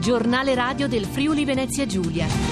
Giornale radio del Friuli Venezia Giulia.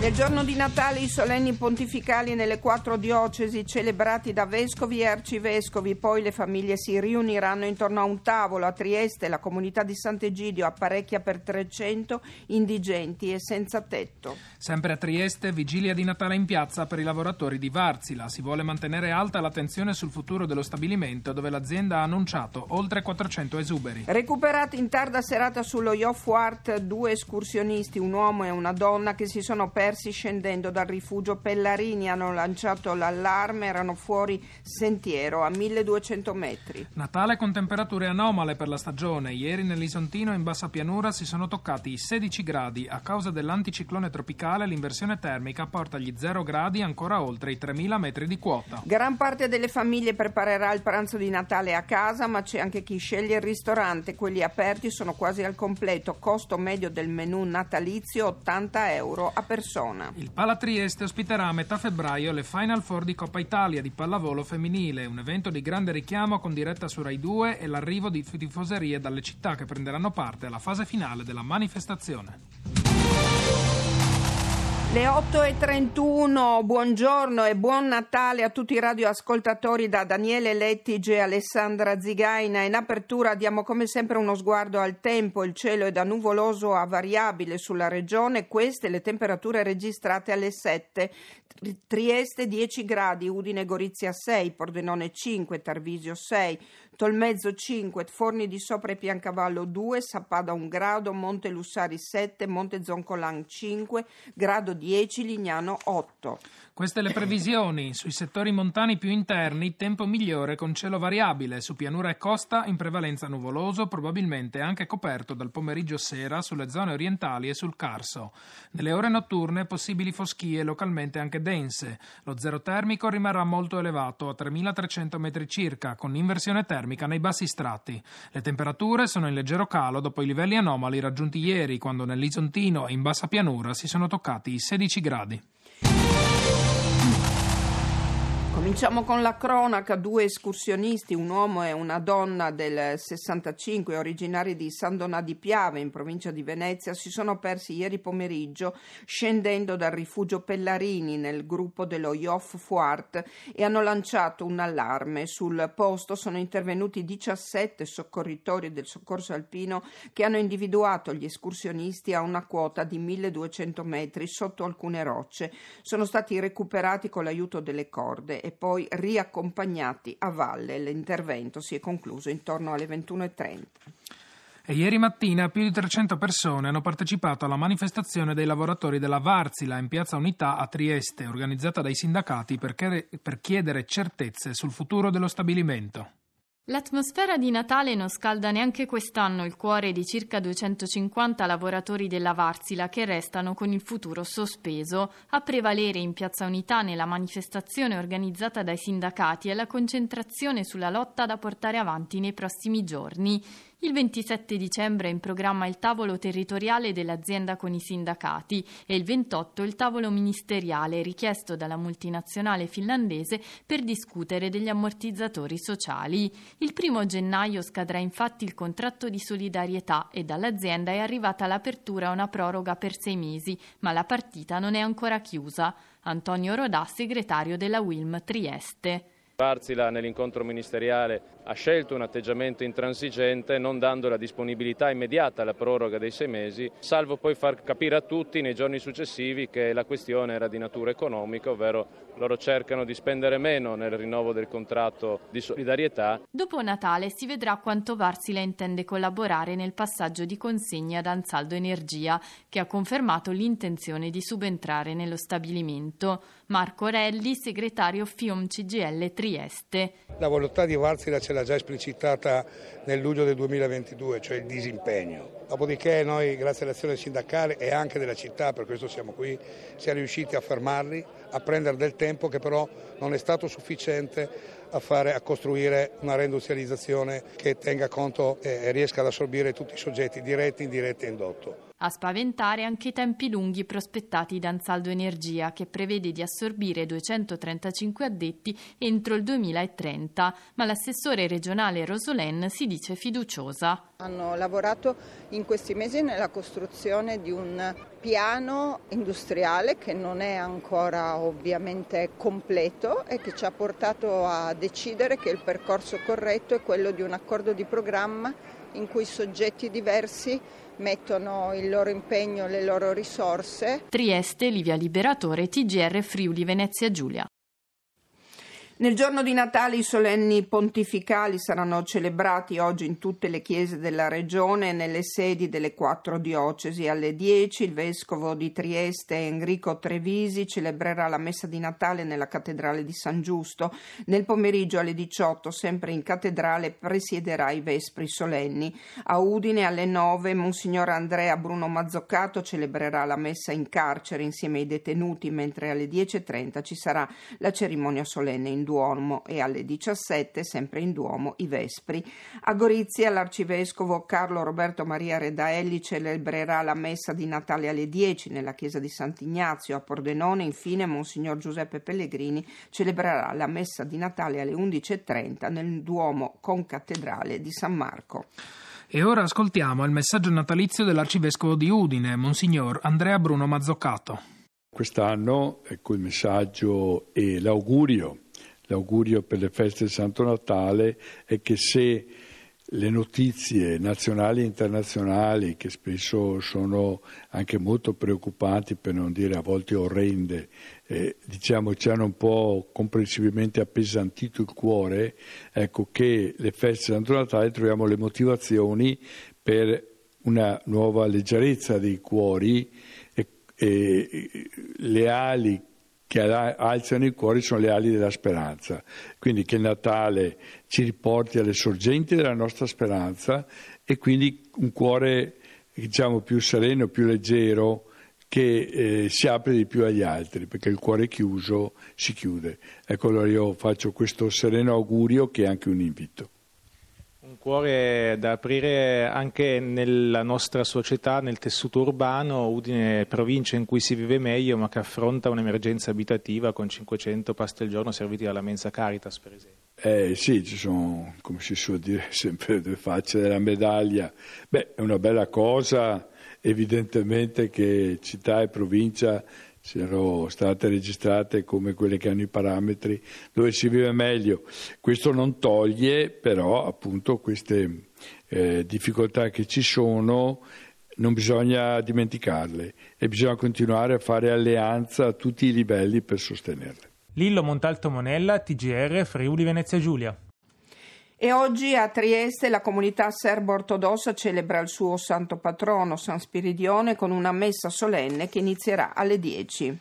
Nel giorno di Natale i solenni pontificali nelle quattro diocesi celebrati da vescovi e arcivescovi, poi le famiglie si riuniranno intorno a un tavolo a Trieste, la comunità di Sant'Egidio apparecchia per 300 indigenti e senza tetto. Sempre a Trieste, vigilia di Natale in piazza per i lavoratori di Varzila. Si vuole mantenere alta l'attenzione sul futuro dello stabilimento dove l'azienda ha annunciato oltre 400 esuberi. Recuperati in tarda serata sullo Yoff Art due escursionisti, un uomo e una donna che si sono persi persi scendendo dal rifugio Pellarini hanno lanciato l'allarme, erano fuori sentiero a 1200 metri. Natale con temperature anomale per la stagione. Ieri nell'Isontino in bassa pianura si sono toccati i 16 gradi. A causa dell'anticiclone tropicale l'inversione termica porta gli 0 gradi ancora oltre i 3000 metri di quota. Gran parte delle famiglie preparerà il pranzo di Natale a casa, ma c'è anche chi sceglie il ristorante. Quelli aperti sono quasi al completo. Costo medio del menù natalizio 80 euro a persona. Verona. Il Pala Trieste ospiterà a metà febbraio le Final Four di Coppa Italia di pallavolo femminile, un evento di grande richiamo con diretta su Rai 2 e l'arrivo di tifoserie dalle città che prenderanno parte alla fase finale della manifestazione. Le 8.31, buongiorno e buon Natale a tutti i radioascoltatori da Daniele Lettige e Alessandra Zigaina. In apertura diamo come sempre uno sguardo al tempo, il cielo è da nuvoloso a variabile sulla regione, queste le temperature registrate alle 7. Trieste 10 gradi, Udine Gorizia 6, Pordenone 5, Tarvisio 6, Tolmezzo 5, Forni di Sopra e Piancavallo 2, Sappada 1 grado, Monte Lussari 7, Monte Zoncolan 5, grado 10, Lignano 8. Queste le previsioni. Sui settori montani più interni, tempo migliore con cielo variabile. Su pianura e costa, in prevalenza nuvoloso, probabilmente anche coperto dal pomeriggio sera sulle zone orientali e sul Carso. Nelle ore notturne, possibili foschie localmente anche dense. Lo zero termico rimarrà molto elevato, a 3300 metri circa, con inversione termica nei bassi strati. Le temperature sono in leggero calo dopo i livelli anomali raggiunti ieri, quando nell'Isontino e in bassa pianura si sono toccati i 16 gradi. Cominciamo con la cronaca, due escursionisti, un uomo e una donna del 65 originari di San Donà di Piave in provincia di Venezia si sono persi ieri pomeriggio scendendo dal rifugio Pellarini nel gruppo dello Yoff Fuart e hanno lanciato un allarme. Sul posto sono intervenuti 17 soccorritori del soccorso alpino che hanno individuato gli escursionisti a una quota di 1200 metri sotto alcune rocce. Sono stati recuperati con l'aiuto delle corde e poi riaccompagnati a valle. L'intervento si è concluso intorno alle 21.30. E ieri mattina più di 300 persone hanno partecipato alla manifestazione dei lavoratori della Varzila in Piazza Unità a Trieste, organizzata dai sindacati per chiedere certezze sul futuro dello stabilimento. L'atmosfera di Natale non scalda neanche quest'anno il cuore di circa 250 lavoratori della Varsila che restano con il futuro sospeso. A prevalere in Piazza Unità nella manifestazione organizzata dai sindacati è la concentrazione sulla lotta da portare avanti nei prossimi giorni. Il 27 dicembre è in programma il tavolo territoriale dell'azienda con i sindacati e il 28 il tavolo ministeriale richiesto dalla multinazionale finlandese per discutere degli ammortizzatori sociali. Il primo gennaio scadrà infatti il contratto di solidarietà e dall'azienda è arrivata l'apertura a una proroga per sei mesi, ma la partita non è ancora chiusa. Antonio Rodà, segretario della Wilm Trieste. Varzila nell'incontro ministeriale ha scelto un atteggiamento intransigente non dando la disponibilità immediata alla proroga dei sei mesi, salvo poi far capire a tutti nei giorni successivi che la questione era di natura economica, ovvero loro cercano di spendere meno nel rinnovo del contratto di solidarietà. Dopo Natale si vedrà quanto Varsila intende collaborare nel passaggio di consegne ad Ansaldo Energia, che ha confermato l'intenzione di subentrare nello stabilimento. Marco Relli, segretario FIOM CGL Trieste. La volontà di Varsila ce l'ha già esplicitata nel luglio del 2022, cioè il disimpegno. Dopodiché noi, grazie all'azione sindacale e anche della città, per questo siamo qui, siamo riusciti a fermarli, a prendere del tempo che però non è stato sufficiente a, fare, a costruire una reindustrializzazione che tenga conto e riesca ad assorbire tutti i soggetti diretti, indiretti e indotto. A spaventare anche i tempi lunghi prospettati da Ansaldo Energia, che prevede di assorbire 235 addetti entro il 2030, ma l'assessore regionale Rosolen si dice fiduciosa. Hanno lavorato in questi mesi nella costruzione di un piano industriale che non è ancora ovviamente completo e che ci ha portato a decidere che il percorso corretto è quello di un accordo di programma in cui soggetti diversi mettono il loro impegno, le loro risorse. Trieste, Livia Liberatore, TGR Friuli Venezia Giulia. Nel giorno di Natale i solenni pontificali saranno celebrati oggi in tutte le chiese della regione e nelle sedi delle quattro diocesi. Alle 10 il vescovo di Trieste Enrico Trevisi celebrerà la messa di Natale nella cattedrale di San Giusto. Nel pomeriggio alle 18 sempre in cattedrale presiederà i vespri solenni. A Udine alle 9 Monsignor Andrea Bruno Mazzoccato celebrerà la messa in carcere insieme ai detenuti mentre alle 10.30 ci sarà la cerimonia solenne in Duomo e alle 17 sempre in Duomo i Vespri. A Gorizia l'arcivescovo Carlo Roberto Maria Redaelli celebrerà la messa di Natale alle 10 nella chiesa di Sant'Ignazio. A Pordenone infine Monsignor Giuseppe Pellegrini celebrerà la messa di Natale alle 11.30 nel Duomo concattedrale di San Marco. E ora ascoltiamo il messaggio natalizio dell'arcivescovo di Udine, Monsignor Andrea Bruno Mazzoccato. Quest'anno ecco il messaggio e l'augurio l'augurio per le feste di Santo Natale è che se le notizie nazionali e internazionali, che spesso sono anche molto preoccupanti, per non dire a volte orrende, eh, diciamo ci hanno un po' comprensibilmente appesantito il cuore, ecco che le feste di Santo Natale troviamo le motivazioni per una nuova leggerezza dei cuori e, e le ali che alzano i cuori sono le ali della speranza. Quindi che Natale ci riporti alle sorgenti della nostra speranza e quindi un cuore diciamo più sereno, più leggero che eh, si apre di più agli altri, perché il cuore chiuso si chiude. Ecco allora io faccio questo sereno augurio che è anche un invito un cuore da aprire anche nella nostra società, nel tessuto urbano, Udine provincia in cui si vive meglio, ma che affronta un'emergenza abitativa con 500 pasti al giorno serviti dalla Mensa Caritas, per esempio. Eh sì, ci sono, come si suol dire, sempre due facce della medaglia. Beh, è una bella cosa, evidentemente che città e provincia siano state registrate come quelle che hanno i parametri dove si vive meglio. Questo non toglie però appunto queste eh, difficoltà che ci sono, non bisogna dimenticarle e bisogna continuare a fare alleanza a tutti i livelli per sostenerle. Lillo Montalto Monella, TGR Friuli Venezia Giulia. E oggi a Trieste la comunità serbo-ortodossa celebra il suo santo patrono, San Spiridione, con una messa solenne che inizierà alle 10.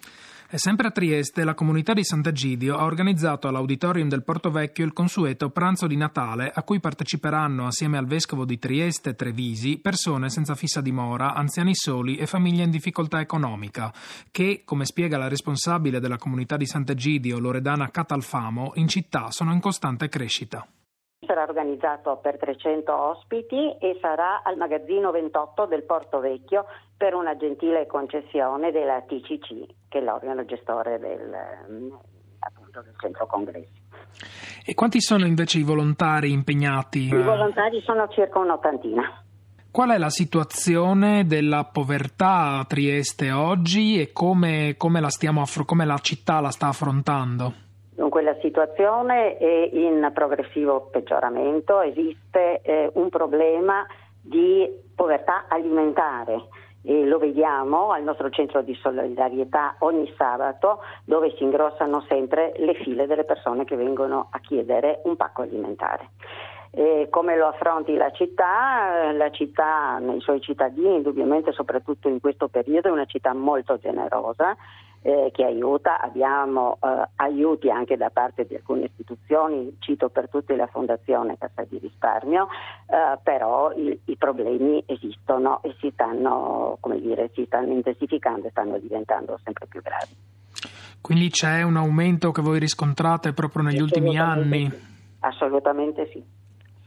E sempre a Trieste la comunità di Sant'Egidio ha organizzato all'auditorium del Porto Vecchio il consueto pranzo di Natale a cui parteciperanno assieme al vescovo di Trieste Trevisi persone senza fissa dimora, anziani soli e famiglie in difficoltà economica che, come spiega la responsabile della comunità di Sant'Egidio Loredana Catalfamo, in città sono in costante crescita sarà organizzato per 300 ospiti e sarà al magazzino 28 del Porto Vecchio per una gentile concessione della TCC, che è l'organo gestore del, appunto, del centro congressi. E quanti sono invece i volontari impegnati? I volontari sono circa un'ottantina. Qual è la situazione della povertà a Trieste oggi e come, come, la, stiamo, come la città la sta affrontando? Dunque la situazione è in progressivo peggioramento, esiste eh, un problema di povertà alimentare. E lo vediamo al nostro centro di solidarietà ogni sabato dove si ingrossano sempre le file delle persone che vengono a chiedere un pacco alimentare. E come lo affronti la città? La città nei suoi cittadini, indubbiamente soprattutto in questo periodo, è una città molto generosa eh, che aiuta, abbiamo eh, aiuti anche da parte di alcune istituzioni, cito per tutte la Fondazione Cassa di Risparmio, eh, però i, i, problemi esistono e si stanno, dire, si stanno intensificando e stanno diventando sempre più gravi. Quindi c'è un aumento che voi riscontrate proprio negli ultimi anni? Assolutamente sì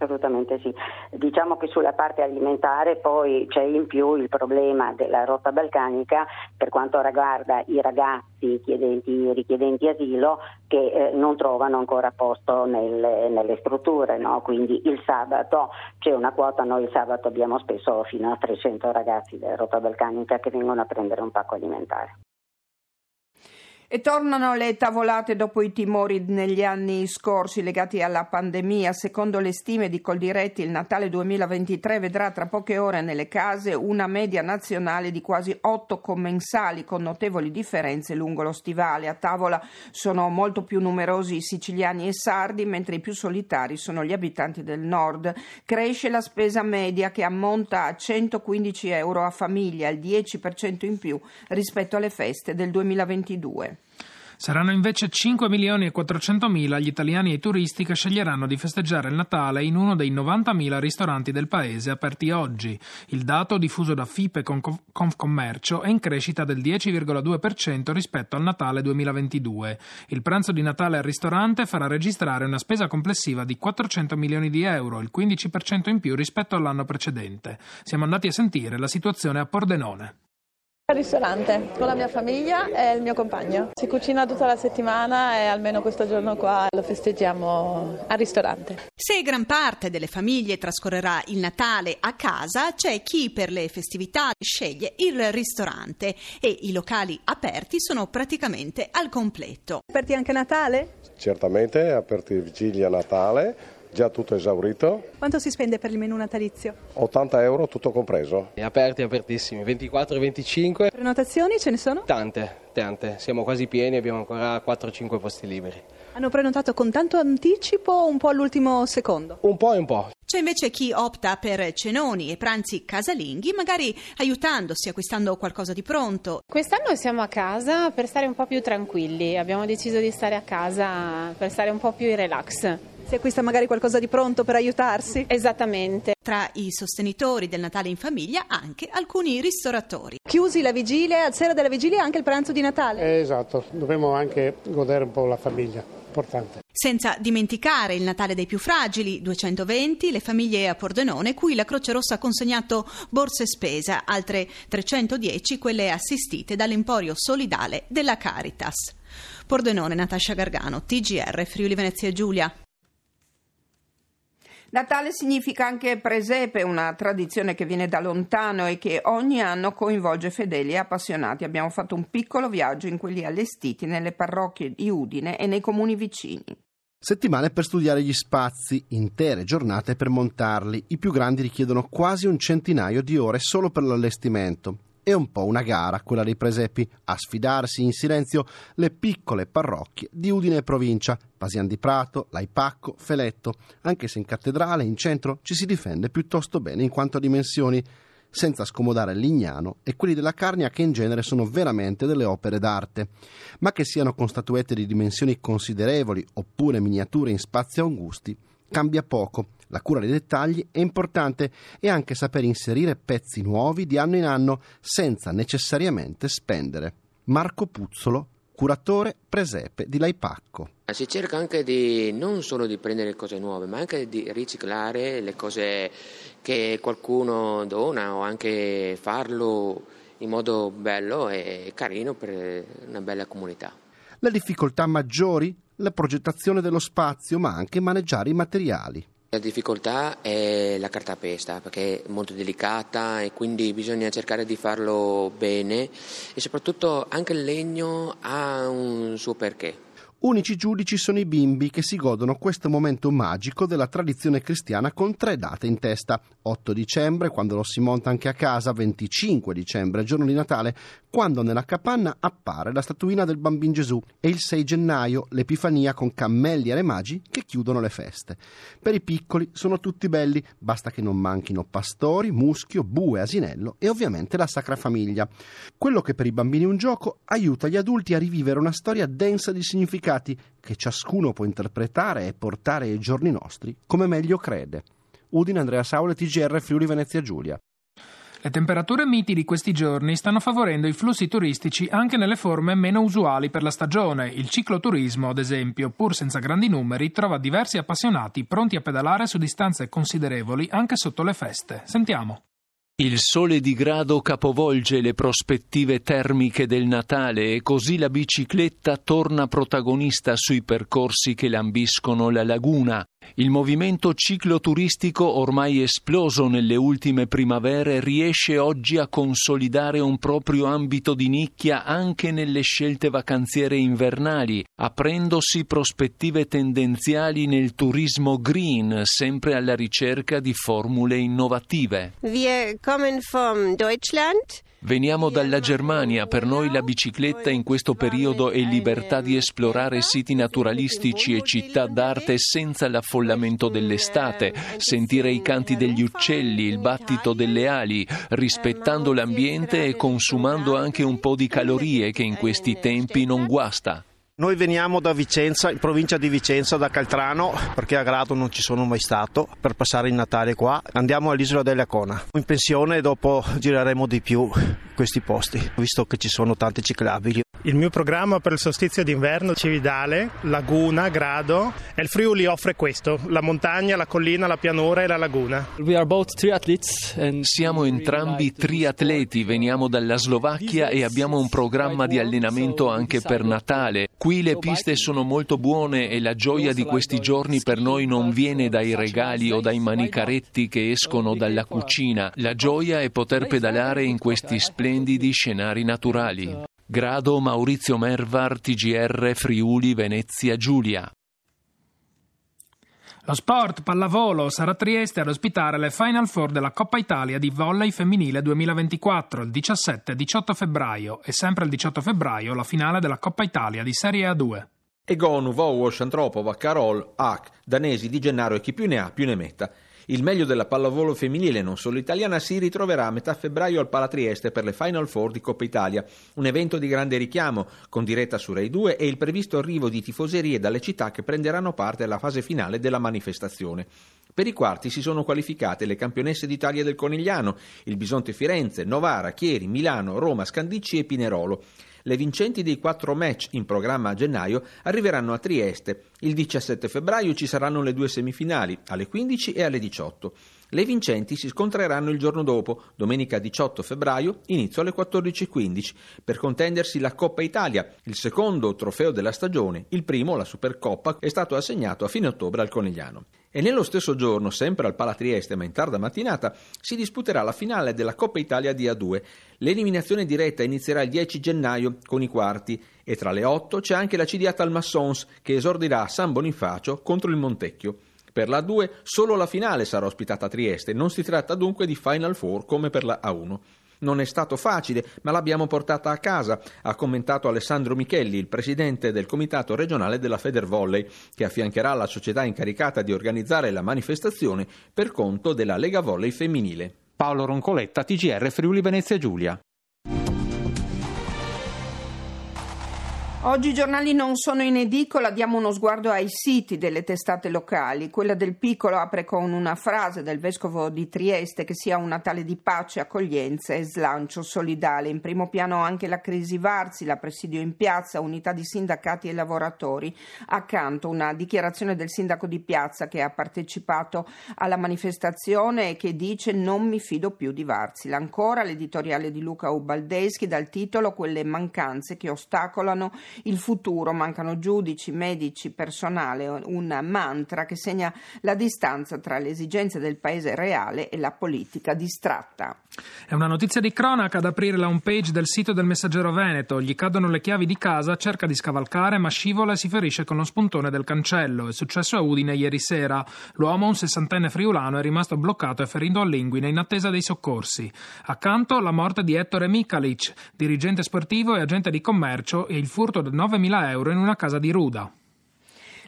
Assolutamente sì. Diciamo che sulla parte alimentare poi c'è in più il problema della rotta balcanica per quanto riguarda i ragazzi chiedenti, richiedenti asilo che eh, non trovano ancora posto nelle, nelle strutture, no? quindi il sabato c'è una quota, noi il sabato abbiamo spesso fino a 300 ragazzi della rotta balcanica che vengono a prendere un pacco alimentare. E tornano le tavolate dopo i timori negli anni scorsi legati alla pandemia. Secondo le stime di Coldiretti, il Natale 2023 vedrà tra poche ore nelle case una media nazionale di quasi otto commensali, con notevoli differenze lungo lo stivale. A tavola sono molto più numerosi i siciliani e sardi, mentre i più solitari sono gli abitanti del nord. Cresce la spesa media che ammonta a 115 euro a famiglia, il 10% in più rispetto alle feste del 2022. Saranno invece 5 milioni e 400 mila gli italiani e i turisti che sceglieranno di festeggiare il Natale in uno dei 90 mila ristoranti del paese aperti oggi. Il dato diffuso da FIPE e Confcommercio è in crescita del 10,2% rispetto al Natale 2022. Il pranzo di Natale al ristorante farà registrare una spesa complessiva di 400 milioni di euro, il 15% in più rispetto all'anno precedente. Siamo andati a sentire la situazione a Pordenone. Al ristorante con la mia famiglia e il mio compagno. Si cucina tutta la settimana e almeno questo giorno qua lo festeggiamo al ristorante. Se gran parte delle famiglie trascorrerà il Natale a casa, c'è chi per le festività sceglie il ristorante e i locali aperti sono praticamente al completo. Aperti anche Natale? Certamente, aperti vigilia Natale già tutto esaurito. Quanto si spende per il menù natalizio? 80 euro tutto compreso. È aperti, apertissimi, 24 e 25. Prenotazioni ce ne sono? Tante, tante, siamo quasi pieni, abbiamo ancora 4-5 posti liberi. Hanno prenotato con tanto anticipo o un po' all'ultimo secondo? Un po' e un po'. C'è invece chi opta per cenoni e pranzi casalinghi, magari aiutandosi, acquistando qualcosa di pronto. Quest'anno siamo a casa per stare un po' più tranquilli, abbiamo deciso di stare a casa per stare un po' più in relax. Si acquista magari qualcosa di pronto per aiutarsi? Esattamente. Tra i sostenitori del Natale in famiglia anche alcuni ristoratori. Chiusi la vigilia, al sera della vigilia anche il pranzo di Natale. Eh, esatto, dovremmo anche godere un po' la famiglia. Importante. Senza dimenticare il Natale dei più fragili, 220 le famiglie a Pordenone, cui la Croce Rossa ha consegnato borse spesa, altre 310 quelle assistite dall'Emporio Solidale della Caritas. Pordenone, Natascia Gargano, TGR, Friuli Venezia Giulia. Natale significa anche presepe, una tradizione che viene da lontano e che ogni anno coinvolge fedeli e appassionati. Abbiamo fatto un piccolo viaggio in quelli allestiti nelle parrocchie di Udine e nei comuni vicini. Settimane per studiare gli spazi, intere giornate per montarli. I più grandi richiedono quasi un centinaio di ore solo per l'allestimento. È un po' una gara quella dei presepi, a sfidarsi in silenzio le piccole parrocchie di Udine e provincia, Pasian di Prato, Laipacco, Feletto, anche se in cattedrale, in centro, ci si difende piuttosto bene in quanto a dimensioni, senza scomodare Lignano e quelli della Carnia che in genere sono veramente delle opere d'arte, ma che siano con statuette di dimensioni considerevoli oppure miniature in spazi angusti, cambia poco. La cura dei dettagli è importante e anche saper inserire pezzi nuovi di anno in anno senza necessariamente spendere. Marco Puzzolo, curatore presepe di Laipacco. Si cerca anche di non solo di prendere cose nuove, ma anche di riciclare le cose che qualcuno dona o anche farlo in modo bello e carino per una bella comunità. Le difficoltà maggiori? La progettazione dello spazio, ma anche maneggiare i materiali. La difficoltà è la cartapesta perché è molto delicata e quindi bisogna cercare di farlo bene e soprattutto anche il legno ha un suo perché. Unici giudici sono i bimbi che si godono questo momento magico della tradizione cristiana con tre date in testa. 8 dicembre, quando lo si monta anche a casa, 25 dicembre, giorno di Natale, quando nella capanna appare la statuina del bambino Gesù e il 6 gennaio l'Epifania con cammelli e re magi che chiudono le feste. Per i piccoli sono tutti belli, basta che non manchino pastori, muschio, bue, asinello e ovviamente la Sacra Famiglia. Quello che per i bambini è un gioco aiuta gli adulti a rivivere una storia densa di significati significati che ciascuno può interpretare e portare ai giorni nostri come meglio crede. Udine Andrea Saule, TGR Friuli Venezia Giulia. Le temperature miti di questi giorni stanno favorendo i flussi turistici anche nelle forme meno usuali per la stagione. Il cicloturismo, ad esempio, pur senza grandi numeri, trova diversi appassionati pronti a pedalare su distanze considerevoli anche sotto le feste. Sentiamo. Il sole di grado capovolge le prospettive termiche del Natale e così la bicicletta torna protagonista sui percorsi che lambiscono la laguna. Il movimento cicloturistico, ormai esploso nelle ultime primavere, riesce oggi a consolidare un proprio ambito di nicchia anche nelle scelte vacanziere invernali, aprendosi prospettive tendenziali nel turismo green, sempre alla ricerca di formule innovative. Wir kommen vom Deutschland. Veniamo dalla Germania, per noi la bicicletta in questo periodo è libertà di esplorare siti naturalistici e città d'arte senza l'affollamento dell'estate, sentire i canti degli uccelli, il battito delle ali, rispettando l'ambiente e consumando anche un po' di calorie che in questi tempi non guasta. Noi veniamo da Vicenza, in provincia di Vicenza, da Caltrano, perché a Grado non ci sono mai stato, per passare il Natale qua. Andiamo all'isola dell'Acona. In pensione e dopo gireremo di più questi posti, visto che ci sono tanti ciclabili. Il mio programma per il solstizio d'inverno Cividale, Laguna, Grado e il Friuli offre questo, la montagna, la collina, la pianura e la laguna. Siamo entrambi triatleti, veniamo dalla Slovacchia e abbiamo un programma di allenamento anche per Natale. Qui le piste sono molto buone e la gioia di questi giorni per noi non viene dai regali o dai manicaretti che escono dalla cucina. La gioia è poter pedalare in questi splendidi scenari naturali. Grado Maurizio Mervar, TGR Friuli Venezia Giulia. Lo sport pallavolo sarà Trieste ad ospitare le Final Four della Coppa Italia di volley femminile 2024 il 17-18 febbraio e sempre il 18 febbraio la finale della Coppa Italia di Serie A2. Egonu, Vowosh, Antropova, Carol, Hack, Danesi, Di Gennaro e chi più ne ha più ne metta. Il meglio della pallavolo femminile, non solo italiana, si ritroverà a metà febbraio al Palatrieste per le Final Four di Coppa Italia, un evento di grande richiamo, con diretta su Rai 2 e il previsto arrivo di tifoserie dalle città che prenderanno parte alla fase finale della manifestazione. Per i quarti si sono qualificate le campionesse d'Italia del Conigliano, il Bisonte Firenze, Novara, Chieri, Milano, Roma, Scandicci e Pinerolo. Le vincenti dei quattro match in programma a gennaio arriveranno a Trieste. Il 17 febbraio ci saranno le due semifinali, alle 15 e alle 18. Le vincenti si scontreranno il giorno dopo, domenica 18 febbraio, inizio alle 14.15, per contendersi la Coppa Italia, il secondo trofeo della stagione. Il primo, la Supercoppa, è stato assegnato a fine ottobre al Conegliano. E nello stesso giorno, sempre al Palatrieste, ma in tarda mattinata, si disputerà la finale della Coppa Italia di A2. L'eliminazione diretta inizierà il 10 gennaio con i quarti e tra le 8 c'è anche la CDA Talmassons che esordirà a San Bonifacio contro il Montecchio. Per la A2 solo la finale sarà ospitata a Trieste, non si tratta dunque di Final Four come per la A1. Non è stato facile, ma l'abbiamo portata a casa, ha commentato Alessandro Michelli, il presidente del comitato regionale della Federvolley, che affiancherà la società incaricata di organizzare la manifestazione per conto della Lega Volley femminile. Paolo Roncoletta, TGR Friuli Venezia Giulia. Oggi i giornali non sono in edicola, diamo uno sguardo ai siti delle testate locali. Quella del Piccolo apre con una frase del vescovo di Trieste che sia un Natale di pace, accoglienza e slancio solidale. In primo piano anche la crisi Varzi, la presidio in piazza, unità di sindacati e lavoratori. Accanto una dichiarazione del sindaco di piazza che ha partecipato alla manifestazione e che dice non mi fido più di Varzila. Ancora l'editoriale di Luca Ubaldeschi dal titolo Quelle mancanze che ostacolano il futuro, mancano giudici, medici, personale, un mantra che segna la distanza tra le esigenze del paese reale e la politica distratta. È una notizia di cronaca ad aprire la homepage del sito del Messaggero Veneto. Gli cadono le chiavi di casa, cerca di scavalcare, ma scivola e si ferisce con lo spuntone del cancello. È successo a Udine ieri sera. L'uomo, un sessantenne friulano, è rimasto bloccato e ferito all'inguine in attesa dei soccorsi. Accanto la morte di Ettore Mikalic, dirigente sportivo e agente di commercio, e il furto di 9.000 euro in una casa di Ruda.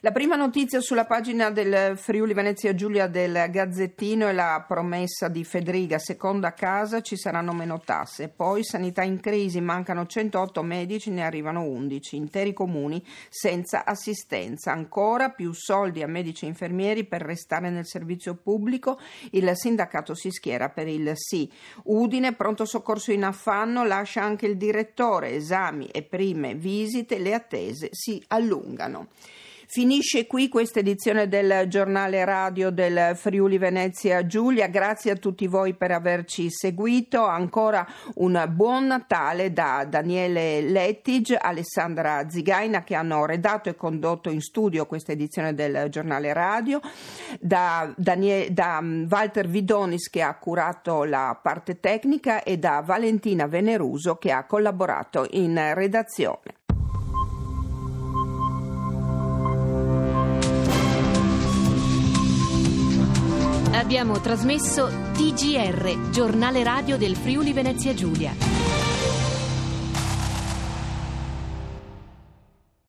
La prima notizia sulla pagina del Friuli Venezia Giulia del Gazzettino è la promessa di Federica, seconda casa ci saranno meno tasse, poi sanità in crisi, mancano 108 medici, ne arrivano 11, interi comuni senza assistenza, ancora più soldi a medici e infermieri per restare nel servizio pubblico, il sindacato si schiera per il sì. Udine, pronto soccorso in affanno, lascia anche il direttore, esami e prime visite, le attese si allungano. Finisce qui questa edizione del giornale radio del Friuli Venezia Giulia. Grazie a tutti voi per averci seguito. Ancora un buon Natale da Daniele Lettige, Alessandra Zigaina che hanno redatto e condotto in studio questa edizione del giornale radio, da, Daniele, da mm, Walter Vidonis che ha curato la parte tecnica e da Valentina Veneruso che ha collaborato in redazione. Abbiamo trasmesso TGR, giornale radio del Friuli Venezia Giulia.